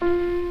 you